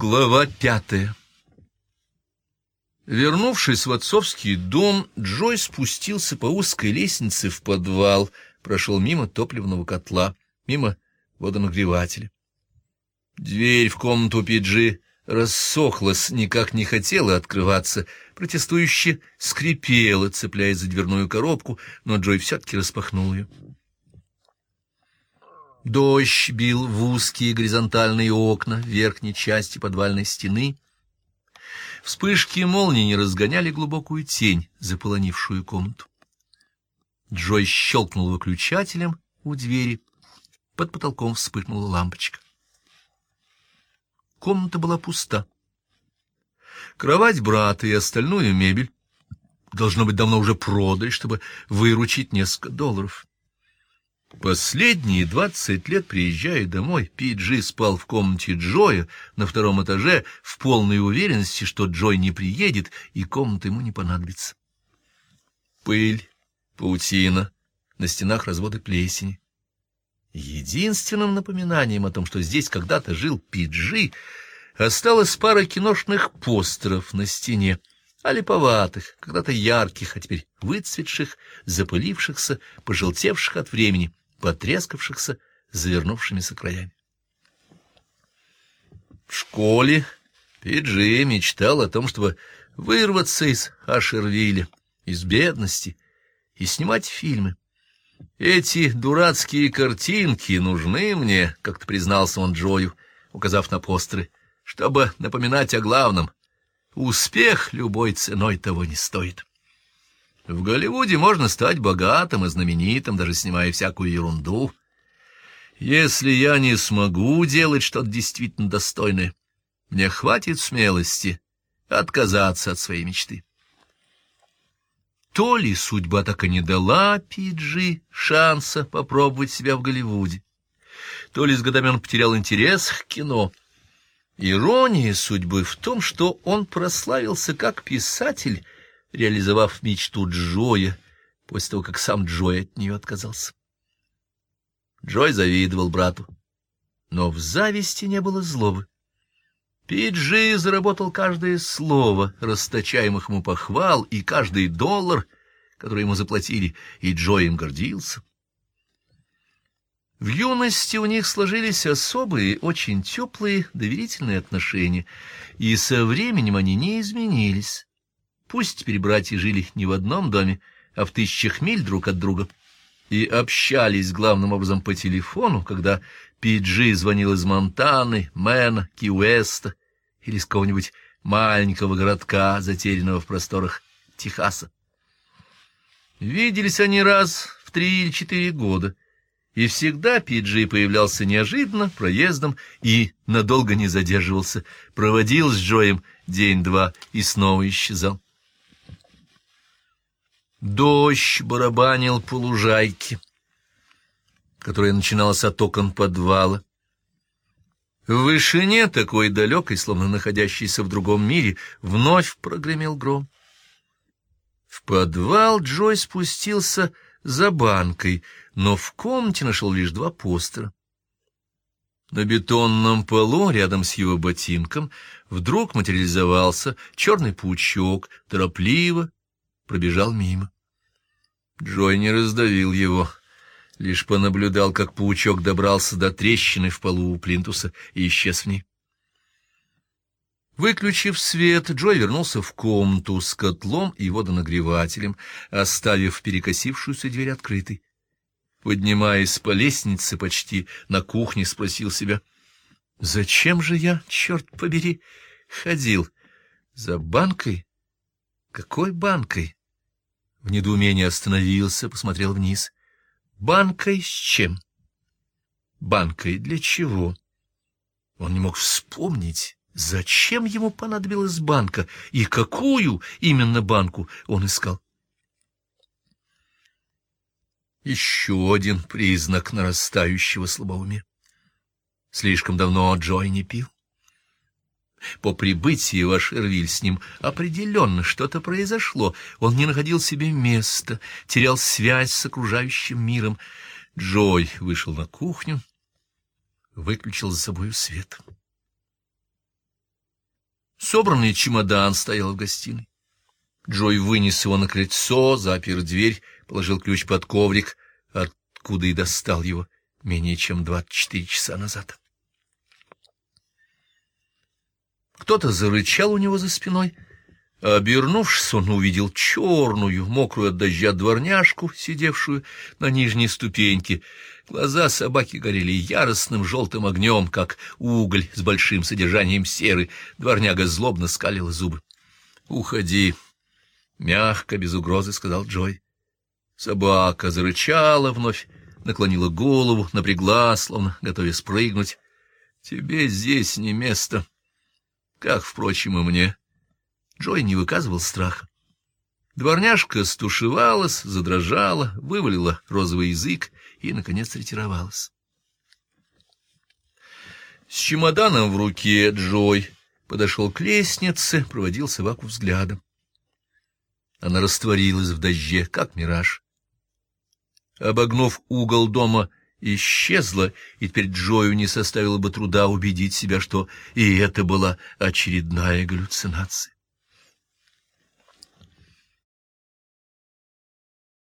Глава пятая Вернувшись в отцовский дом, Джой спустился по узкой лестнице в подвал, прошел мимо топливного котла, мимо водонагревателя. Дверь в комнату Пиджи рассохлась, никак не хотела открываться, протестующе скрипела, цепляясь за дверную коробку, но Джой все-таки распахнул ее. Дождь бил в узкие горизонтальные окна верхней части подвальной стены. Вспышки молнии не разгоняли глубокую тень, заполонившую комнату. Джой щелкнул выключателем у двери. Под потолком вспыхнула лампочка. Комната была пуста. Кровать брата и остальную мебель должно быть давно уже продали, чтобы выручить несколько долларов. Последние двадцать лет, приезжая домой, Пиджи спал в комнате Джоя на втором этаже в полной уверенности, что Джой не приедет и комната ему не понадобится. Пыль, паутина, на стенах разводы плесени. Единственным напоминанием о том, что здесь когда-то жил Пиджи, осталась пара киношных постеров на стене, а когда-то ярких, а теперь выцветших, запылившихся, пожелтевших от времени — потрескавшихся завернувшимися краями. В школе Пиджи мечтал о том, чтобы вырваться из Ашервилля, из бедности и снимать фильмы. Эти дурацкие картинки нужны мне, как-то признался он Джою, указав на постеры, чтобы напоминать о главном. Успех любой ценой того не стоит. В Голливуде можно стать богатым и знаменитым, даже снимая всякую ерунду. Если я не смогу делать что-то действительно достойное, мне хватит смелости отказаться от своей мечты. То ли судьба так и не дала Пиджи шанса попробовать себя в Голливуде, то ли с годами он потерял интерес к кино. Ирония судьбы в том, что он прославился как писатель — реализовав мечту Джоя после того, как сам Джой от нее отказался. Джой завидовал брату, но в зависти не было злобы. Пиджи заработал каждое слово, расточаемых ему похвал, и каждый доллар, который ему заплатили, и Джой им гордился. В юности у них сложились особые, очень теплые, доверительные отношения, и со временем они не изменились. Пусть теперь братья жили не в одном доме, а в тысячах миль друг от друга, и общались главным образом по телефону, когда Пиджи звонил из Монтаны, Мэна, Ки-Уэста или из какого-нибудь маленького городка, затерянного в просторах Техаса. Виделись они раз в три или четыре года, и всегда Пиджи появлялся неожиданно, проездом, и надолго не задерживался, проводил с Джоем день-два и снова исчезал. Дождь барабанил по лужайке, которая начиналась от окон подвала. В вышине, такой далекой, словно находящейся в другом мире, вновь прогремел гром. В подвал Джой спустился за банкой, но в комнате нашел лишь два постера. На бетонном полу, рядом с его ботинком, вдруг материализовался черный паучок, торопливо пробежал мимо. Джой не раздавил его, лишь понаблюдал, как паучок добрался до трещины в полу у плинтуса и исчез в ней. Выключив свет, Джой вернулся в комнату с котлом и водонагревателем, оставив перекосившуюся дверь открытой. Поднимаясь по лестнице почти на кухне, спросил себя, «Зачем же я, черт побери, ходил? За банкой? Какой банкой?» В недоумении остановился, посмотрел вниз. Банкой с чем? Банкой для чего? Он не мог вспомнить, зачем ему понадобилась банка и какую именно банку он искал. Еще один признак нарастающего слабоумия. Слишком давно Джой не пил. По прибытии в Ашервиль с ним определенно что-то произошло. Он не находил себе места, терял связь с окружающим миром. Джой вышел на кухню, выключил за собой свет. Собранный чемодан стоял в гостиной. Джой вынес его на крыльцо, запер дверь, положил ключ под коврик, откуда и достал его менее чем двадцать четыре часа назад. Кто-то зарычал у него за спиной. Обернувшись, он увидел черную, мокрую от дождя дворняжку, сидевшую на нижней ступеньке. Глаза собаки горели яростным желтым огнем, как уголь с большим содержанием серы. Дворняга злобно скалила зубы. — Уходи, — мягко, без угрозы сказал Джой. Собака зарычала вновь, наклонила голову, напрягла, словно готовясь спрыгнуть. — Тебе здесь не место. Как, впрочем, и мне. Джой не выказывал страха. Дворняжка стушевалась, задрожала, вывалила розовый язык и, наконец, ретировалась. С чемоданом в руке Джой подошел к лестнице, проводил собаку взглядом. Она растворилась в дожде, как мираж. Обогнув угол дома, исчезла, и теперь Джою не составило бы труда убедить себя, что и это была очередная галлюцинация.